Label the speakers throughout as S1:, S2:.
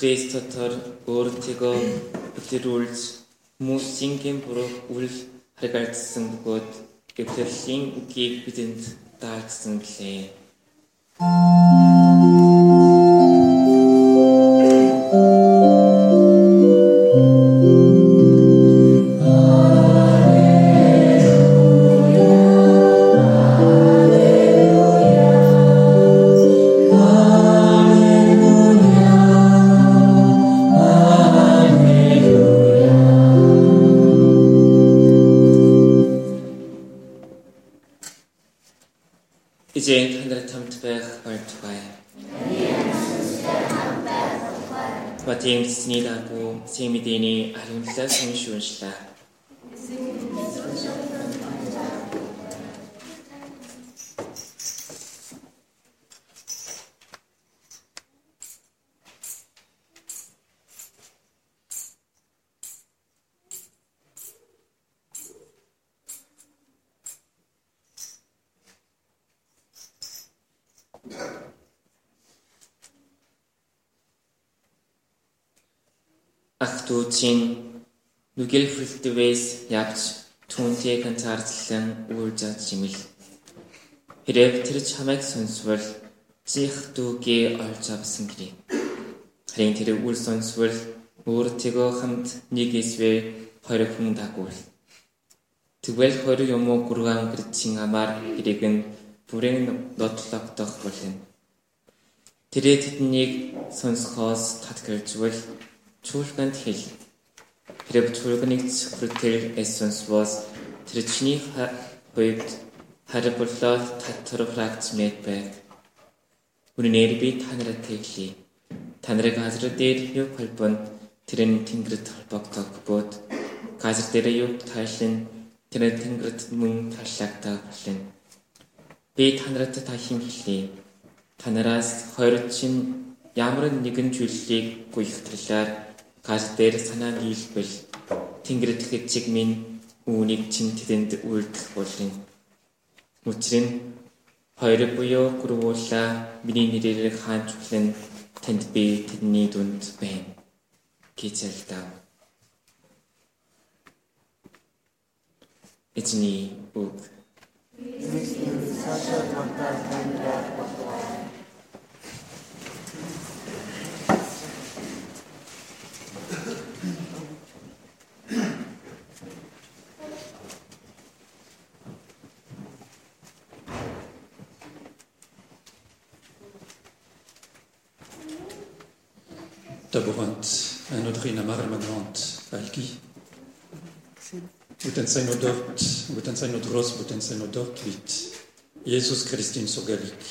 S1: Кристотор өөртөө бүтэрүүлж хүмүүсийн буруу үл харгалзсан бөгөөд эвлэрлийн үгийг бидэнд даалгсан билээ. James-ний дагуу CMD-ний аливаа сүнс шүүншлээ. Дүүчин нүгэл хүрэлтвээс явж түүнтэй ганцаардлан үйлжад чимэл. Хэрэг тэр чамайг сонсвол чих дүүгээ олж авсан гэрээ. Харин тэр үл сонсвол өөртөө хамт нэг эсвэл хоёр хүн дагуул. Тэгвэл хоёр юм уу гурван гэрчийн амаар хэрэг нь бүрэн нотлогдох болно. Тэрээ тэднийг сонсохоос татгалжвал Чуулганд хэл. Хэрв чуулганыг секретарь эссенс бол тэрчний хувьд харьцуулах татвар фракц мэд байг. Үнээр би та нарт тэглэе. Та нарыг газар дээр юу холбонд тэр нь тэнгэрт холбогдог бод газар дээр юу таашин тэр нь тэнгэрт мөн таашлагдаг болно. Би та нарт та хин хэлье. Та нараас хоёр чинь ямар нэгэн зүйлийг гүйхтрлээр гал дээр санаа нийлбэл Тэнгэрт чиг минь үүнийг чин тэдэнд үйлдэх болно. Учир нь хоёр буюу гурвуулаа миний нэрээр хаанч хүлэн танд би тэдний дүнд байна гэж ялдаа. Эцний үг. Христос сашаа тантаа таньдаг
S2: Daborant en odrin am armagant algi. Buten sein odort, buten sein odros, buten sein odort vit. Jesus Christin sogalik.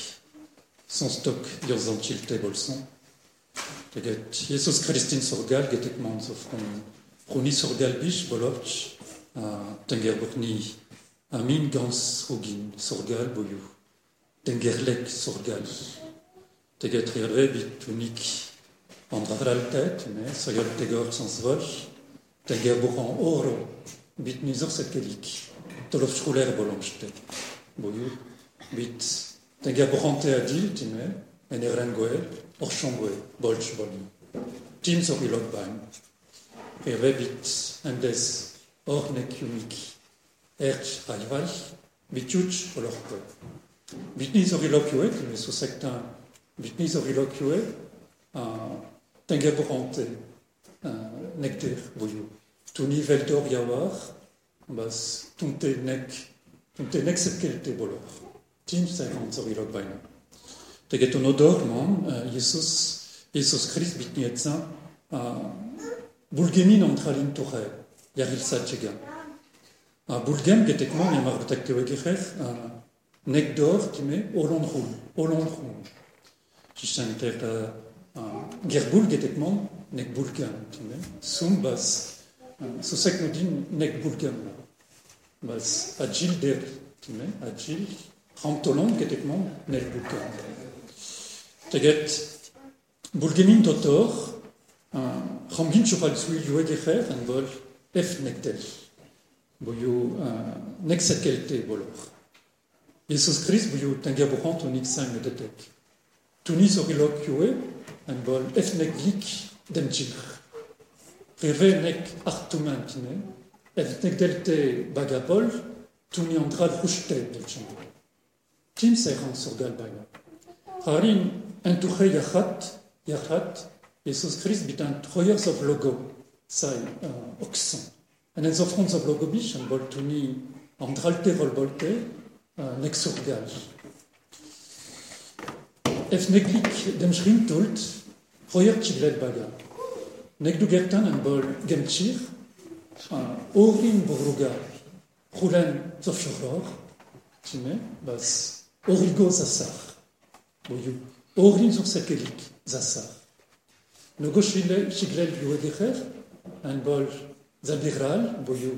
S2: Son chilte bolson. Teget Jesus Christin sorgal getek man so fron proni sorgal bish bolorch a tenger botni amin gans rogin sorgal boyou. Tengerlek sorgal. Teget rire bit unik Andra fraltet, me, soyot tegor sans voch, teger buchan oro, bit nizor set kelik, tolof schruler bolonchte. Boyou, bit teger buchan te adil, time, en eren goel, or chamboe, bolch bolni. Tim so ilok bain. Ere bit endes or nek unik, erch bit. Bit nizor ilok yue, time so sektan, bit nizor borante, nekter boyo. Tuni veldor yawar, bas tunte nek, tunte nek sepkelte bolor. Tim servant zorilog baina. Teget un odor man, Jesus, Jesus Christ bitni etza, bulgemin antralin torre, yaril satchega. Bulgem getek man yamar betakte wegechef, nek dor time olondrun, olondrun. Jishanter gerboul getekman nek bulgam, sum bas, so sek no din nek bulgam. Bas agil der, agil, ramtolon getekman nek bulgam. Teget, bulgemin totor, ramgin chopal zui yue gecher, en bol, ef nek del. Boyo, nek sekelte bolor. Jesus Christ, boyo, tenga bohant onik sang detek. Tunis orilok yue, en bol efnek lik demtjir. Rirve nek artuman kine, ev nek delte bagabol, tumi antral rushte delchin. Tim seran sur galbaga. Harin entuche yachat, yachat, Jesus Christ bitan troyers of logo, sai uh, oxon. En en offrons of logo bish, en bol tuni andralte volbolte, uh, nek sur gal. Ef neglik dem schrimtult, troyer chiglet baga. Nek du gertan en bol gemchir, uh, orin boruga, rulen zofshoror, time, bas. Origo zasar. Boyu, orin sur sekelik, zasar. Nogo chiglel luegecher, en bol zabiral, boyu,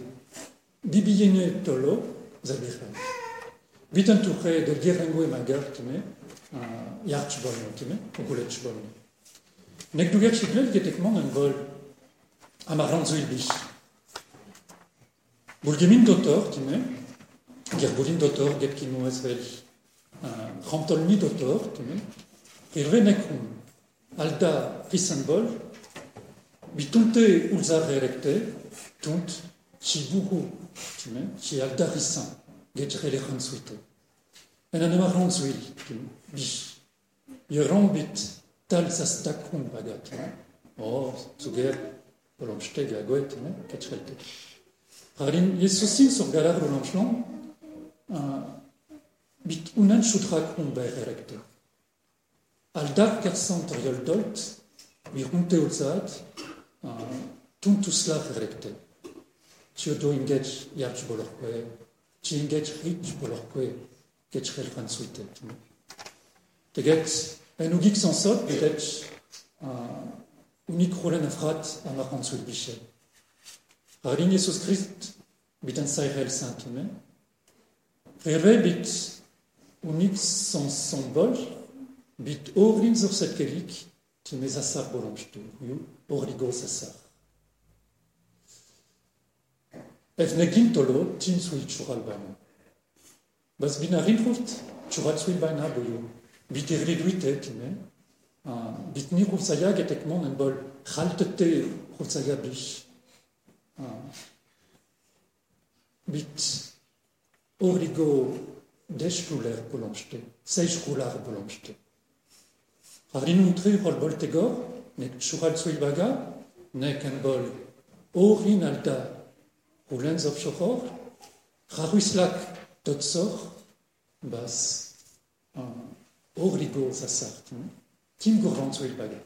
S2: bibiyene tolo, zabiral. Bitan tuche del gerengo e magar, time, jartsch bolno, time, bolno. Nek du ger chiglel getekman en bol amaranzuil bich. Bulgemin dotor, time, gerbulin dotor, get rantolni dotor, time, irve nekrum, alda risanbol, bitunte ulzar erekte, tunt, ci buhu, ci alda risan, get relechan suite. En an time, bich. Je rambit tal sa stakrum bagat, time, oh, zuger, olomsteg a goet, time, ket chelte. Harin, Jesusin sur galar rolanchlan, bit unan chutrak un ber erekte. Al dar kersant riol dolt, mi runte ulzat, tuntuslav erekte. Tio do ingech yarch bolorque, ti ingech rich bolorque, get chrel fransuite. Teget, en ugik sansot, peut-être, unik rolen afrat a marantsul bichet. Harin Jesus Christ bit an sairel saint-humain, Rere bit unik son symbol, bit orin sur cette kelik, tu mets asar bolonchtu, you, origo sasar. Ef negin tolo, tin sui chural bana. Bas bin arin rult, chural sui bana boyo. Bit irriduite, tu mets, bit ni rulsaya getekmon en bol, chaltete rulsaya bish. Bit origo deshkuler bolonchte, seichkular bolonchte. Harin untri rol bol tegor, nek chural sui baga, nek en bol orin alda roulens of chochor, raruislak totsor, bas origo sasart, tim gourand sui baga.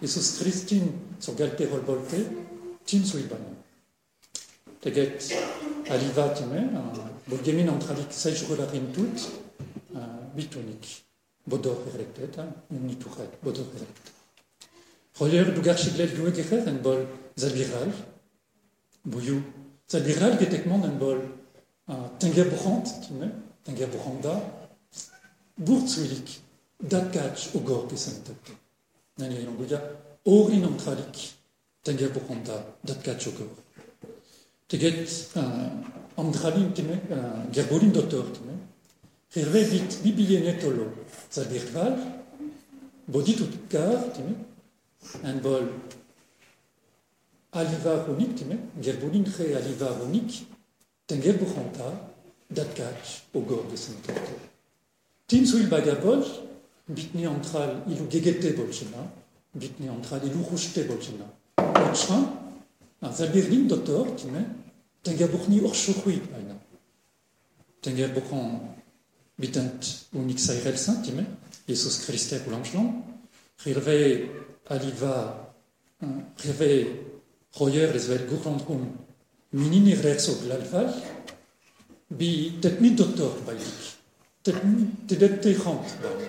S2: Jesus Christin sur galte rol bolte, tim sui baga. Teget aliva time, bulgemin antralik seis rolarin tut, bitonik. Bodor erektet, unituret, bodor erektet. Roller du garchiglel du egerer en bol zabiral, bouyou. Zabiral getekman en bol tenger brant, time, tenger burtsuilik, dakach ogor gesentate. Nani yanguya, orin antralik, tenger branda, dakach ogor. Teget andralin time, gerbolin dotor time, rirve bit bibien etolo, zabirval, bodit ut kar time, en bol aliva unik time, gerbolin re aliva unik, tenger buchanta, datkach, ogor de sentate. Tin suil bagabol, bitni antral ilu gegete bolchena, bitni antral ilu rushte bolchena. Bolchena, un zabirlin dotor time, tenger buchni orshochui baina. Tenger buchon bitant unik sairel saint time, Jesus Christe ulamchlan, rirve aliva, rirve royer les vel gurandrum, minini rerso glalval, bi tetni dotor bailik, tetni tedet techant baina,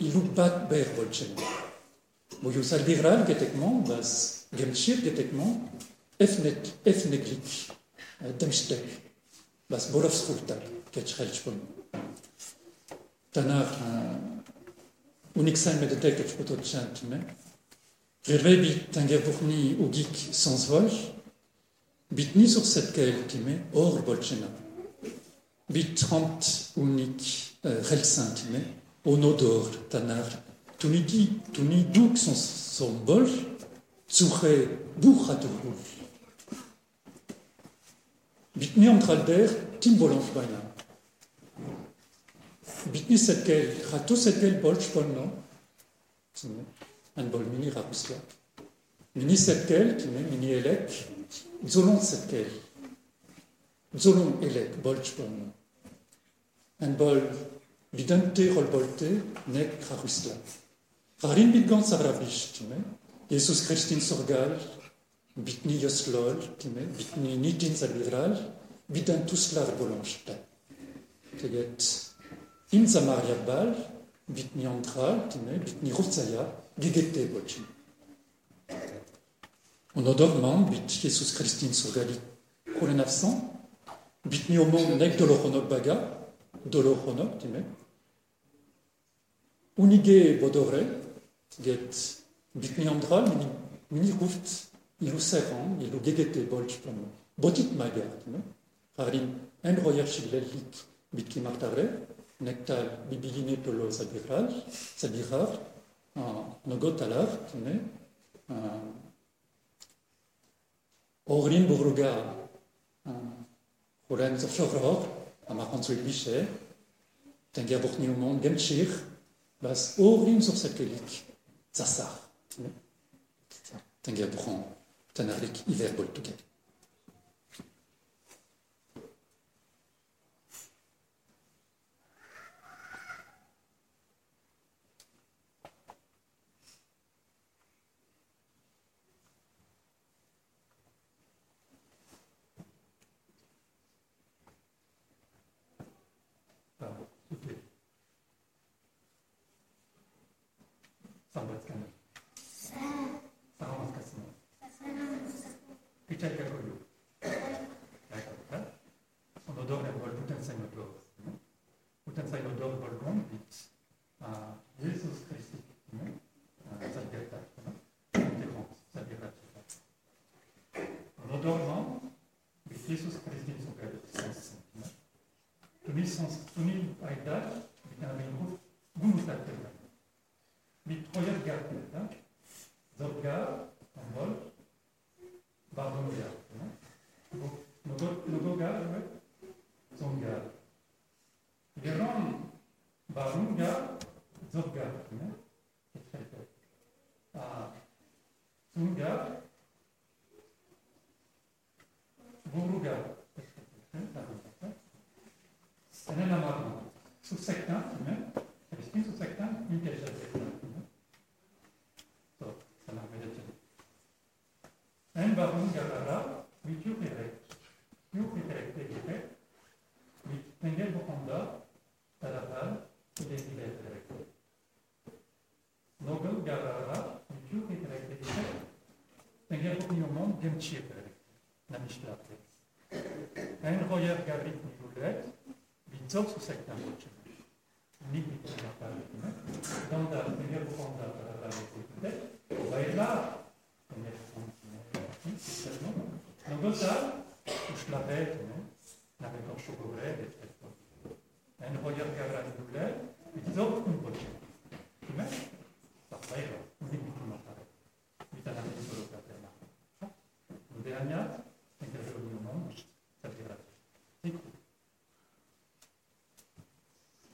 S2: ilou bat ber bolchen. Boyo salbiral getekman, bas Gemschir getekmo, efnet, efneglik, demstek, was bolofskultak, ketschelchpon. Danach, uniksan medetek ketchpototchantme, Gerwebi tangerburni ugik sans vol, bitni sur cette quelle time, or bolchena. Bit 30 unik relsin time, onodor tanar, tunidi, tuniduk son, son bol, zuche buchatuhul. Bitni amtralder, tim bolanf baina. Bitni quelle, rato cette quelle bolch polno, un bol mini rapusla. Mini setkel, qui mini elek, zolon setkel. Zolon elek, bolch bon. Un bol bidante rolbolte, nek rapusla. Rarin bidgan savrabish, qui met. Jesus Christin sorgal, bitni yoslol, qui met. Bitni nitin sabiral, bidan tuslar bolonchta. Teget, in Samaria bal, bitni antral, qui met. Bitni rutsaya, gigete bocin. On odorman bit Jesus Christin surgali kulen afsan, bit ni omon nek doloronok doloronok time. Unige bodore, get bit ni andral, mini, ruft, ilu serran, ilu gegete bolch plano. Botit maga, time. Harin en royer chiglelik bit ki martare, nektal bibiline tolo sabiral, sabirar, nogotalar, tine, Orin burruga, Zofjoror, a marrant sur biche, tengia burni au monde, gemchir, bas orin sur cette kelik, zassar, tengia burran, tanarlik, hiver boltuket. 三月間 Barunga, Buruga. Un amarrant. Sous sectant, même, Christine sous sectant, une pièce En barum garara, mit yu direct. Yu bitzok su sektan bochen. Ni mit tarafal. Donda tengel bokonda, tarafal, direct. Baila, tengel bokonda. No goza, už labet, ne? Na vekor šokole, en royer gavran dule, et ils ont un poche. Tu mets? Par baila, on dit tu m'as parlé. Vita na meni solo katena. Udeaniat,